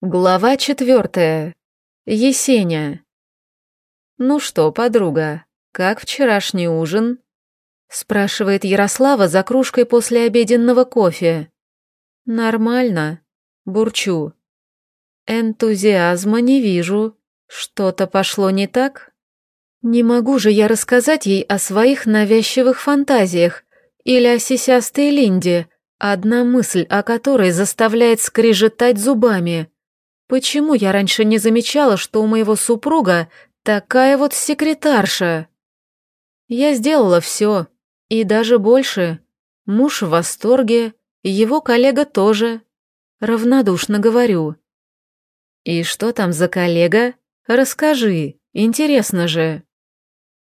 Глава четвертая. Есеня. «Ну что, подруга, как вчерашний ужин?» спрашивает Ярослава за кружкой после обеденного кофе. «Нормально», бурчу. «Энтузиазма не вижу. Что-то пошло не так?» Не могу же я рассказать ей о своих навязчивых фантазиях или о сисястой Линде, одна мысль о которой заставляет скрежетать зубами. Почему я раньше не замечала, что у моего супруга такая вот секретарша? Я сделала все, и даже больше. Муж в восторге, его коллега тоже. Равнодушно говорю. «И что там за коллега? Расскажи, интересно же».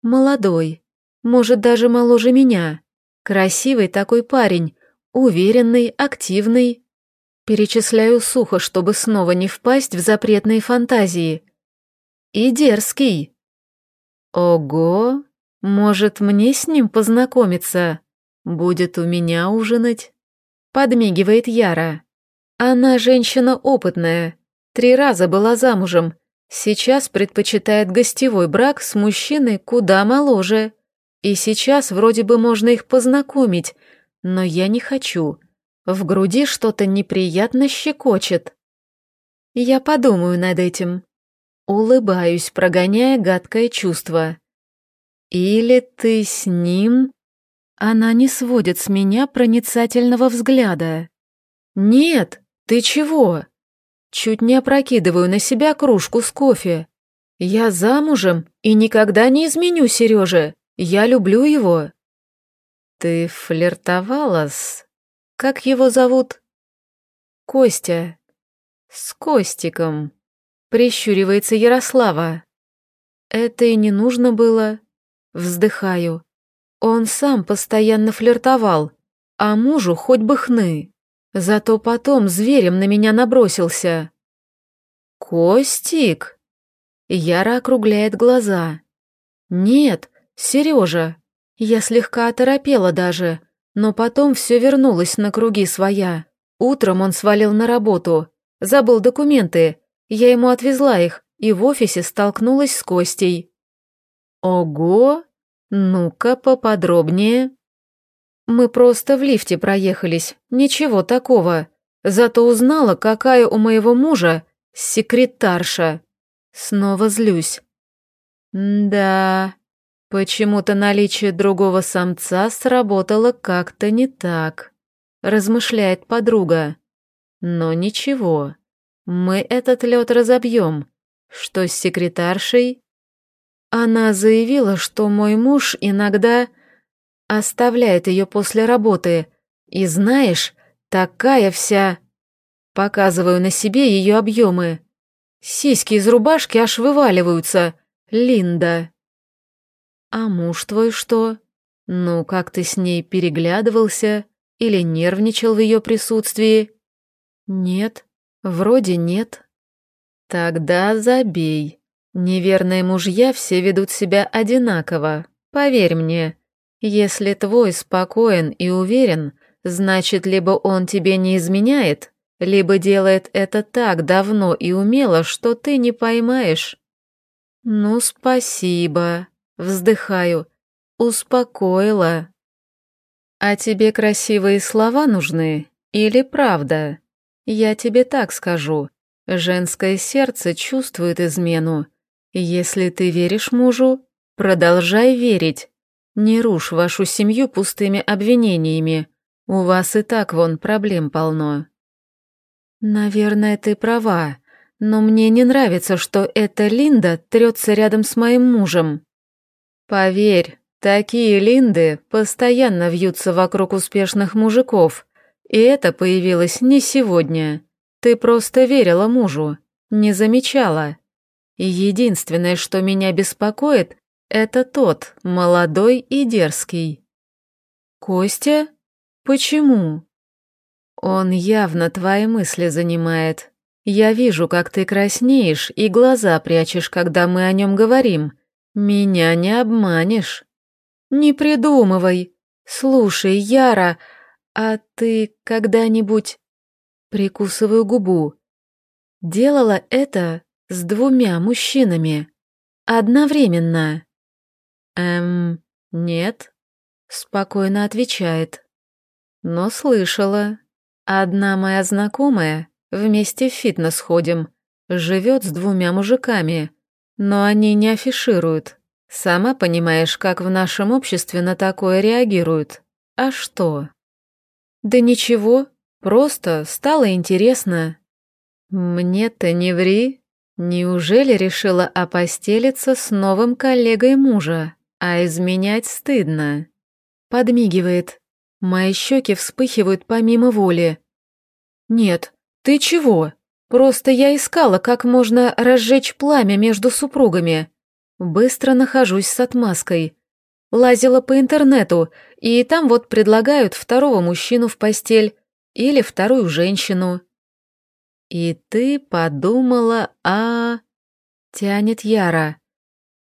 «Молодой, может, даже моложе меня. Красивый такой парень, уверенный, активный, Перечисляю сухо, чтобы снова не впасть в запретные фантазии. И дерзкий. Ого, может, мне с ним познакомиться? Будет у меня ужинать? Подмигивает Яра. Она женщина опытная, три раза была замужем, сейчас предпочитает гостевой брак с мужчиной куда моложе. И сейчас вроде бы можно их познакомить, но я не хочу. В груди что-то неприятно щекочет. Я подумаю над этим. Улыбаюсь, прогоняя гадкое чувство. Или ты с ним? Она не сводит с меня проницательного взгляда. Нет, ты чего? Чуть не опрокидываю на себя кружку с кофе. Я замужем и никогда не изменю Сереже. Я люблю его. Ты флиртовала с... Как его зовут? Костя. С Костиком. Прищуривается Ярослава. Это и не нужно было. Вздыхаю. Он сам постоянно флиртовал, а мужу хоть бы хны. Зато потом зверем на меня набросился. «Костик?» Яра округляет глаза. «Нет, Сережа». Я слегка оторопела даже, но потом все вернулось на круги своя. Утром он свалил на работу, забыл документы. Я ему отвезла их и в офисе столкнулась с Костей. Ого! Ну-ка поподробнее. Мы просто в лифте проехались, ничего такого. Зато узнала, какая у моего мужа секретарша. Снова злюсь. Да, Почему-то наличие другого самца сработало как-то не так, размышляет подруга. Но ничего, мы этот лед разобьем. Что с секретаршей? Она заявила, что мой муж иногда оставляет ее после работы. И знаешь, такая вся... Показываю на себе ее объемы. Сиськи из рубашки аж вываливаются. Линда. «А муж твой что? Ну, как ты с ней переглядывался или нервничал в ее присутствии?» «Нет, вроде нет». «Тогда забей. Неверные мужья все ведут себя одинаково, поверь мне. Если твой спокоен и уверен, значит, либо он тебе не изменяет, либо делает это так давно и умело, что ты не поймаешь». «Ну, спасибо», Вздыхаю. Успокоила. А тебе красивые слова нужны или правда? Я тебе так скажу. Женское сердце чувствует измену. Если ты веришь мужу, продолжай верить. Не рушь вашу семью пустыми обвинениями. У вас и так вон проблем полно. Наверное, ты права, но мне не нравится, что эта Линда трется рядом с моим мужем. Поверь, такие Линды постоянно вьются вокруг успешных мужиков, и это появилось не сегодня. Ты просто верила мужу, не замечала. Единственное, что меня беспокоит, это тот, молодой и дерзкий. Костя? Почему? Он явно твои мысли занимает. Я вижу, как ты краснеешь и глаза прячешь, когда мы о нем говорим. «Меня не обманешь». «Не придумывай. Слушай, Яра, а ты когда-нибудь...» Прикусываю губу. делала это с двумя мужчинами. Одновременно. Эм, нет, спокойно отвечает. Но слышала. Одна моя знакомая, вместе в фитнес ходим, живет с двумя мужиками, но они не афишируют. Сама понимаешь, как в нашем обществе на такое реагируют. А что? Да ничего, просто стало интересно. Мне-то не ври. Неужели решила опостелиться с новым коллегой мужа, а изменять стыдно? Подмигивает. Мои щеки вспыхивают помимо воли. Нет, ты чего? Просто я искала, как можно разжечь пламя между супругами. Быстро нахожусь с отмазкой. Лазила по интернету, и там вот предлагают второго мужчину в постель или вторую женщину. И ты подумала о... Тянет Яра.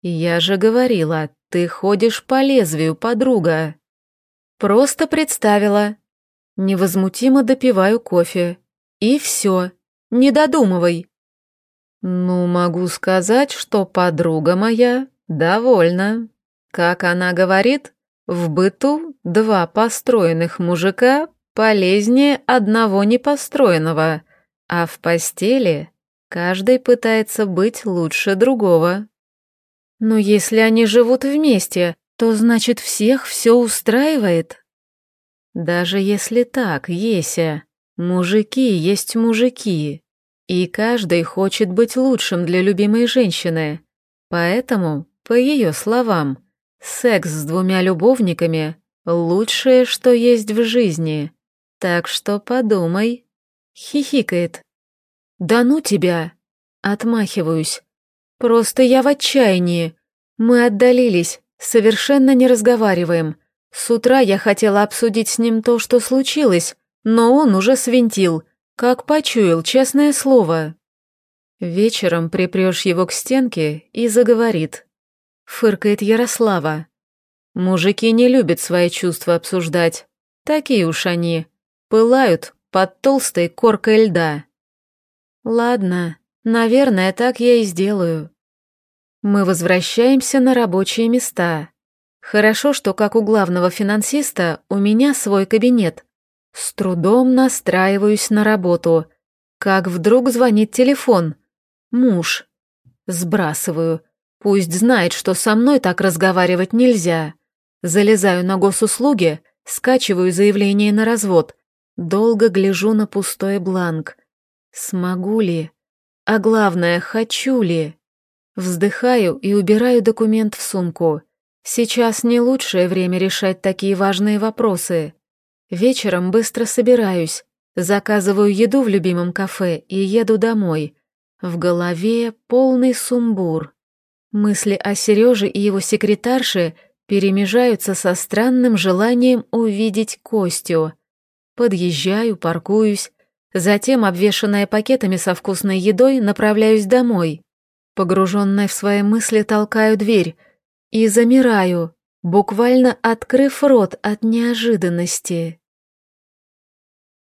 Я же говорила, ты ходишь по лезвию, подруга. Просто представила. Невозмутимо допиваю кофе. И все. Не додумывай. Ну, могу сказать, что подруга моя довольна. Как она говорит, в быту два построенных мужика полезнее одного непостроенного, а в постели каждый пытается быть лучше другого. Но если они живут вместе, то значит всех все устраивает? Даже если так, Еся, мужики есть мужики, и каждый хочет быть лучшим для любимой женщины. Поэтому, по ее словам, секс с двумя любовниками — лучшее, что есть в жизни. Так что подумай. Хихикает. «Да ну тебя!» Отмахиваюсь. «Просто я в отчаянии. Мы отдалились, Совершенно не разговариваем. С утра я хотела обсудить с ним то, что случилось, но он уже свинтил, как почуял, честное слово. Вечером припрешь его к стенке и заговорит. Фыркает Ярослава. Мужики не любят свои чувства обсуждать. Такие уж они. Пылают под толстой коркой льда. Ладно, наверное, так я и сделаю. Мы возвращаемся на рабочие места. Хорошо, что как у главного финансиста у меня свой кабинет. С трудом настраиваюсь на работу. Как вдруг звонит телефон. Муж. Сбрасываю. Пусть знает, что со мной так разговаривать нельзя. Залезаю на госуслуги, скачиваю заявление на развод. Долго гляжу на пустой бланк. Смогу ли? А главное, хочу ли? Вздыхаю и убираю документ в сумку. Сейчас не лучшее время решать такие важные вопросы. Вечером быстро собираюсь, заказываю еду в любимом кафе и еду домой. В голове полный сумбур. Мысли о Сереже и его секретарше перемежаются со странным желанием увидеть Костю. Подъезжаю, паркуюсь, затем, обвешанная пакетами со вкусной едой, направляюсь домой. Погруженная в свои мысли, толкаю дверь и замираю, буквально открыв рот от неожиданности.